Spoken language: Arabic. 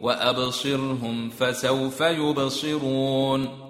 وأبصرهم فسوف يبصرون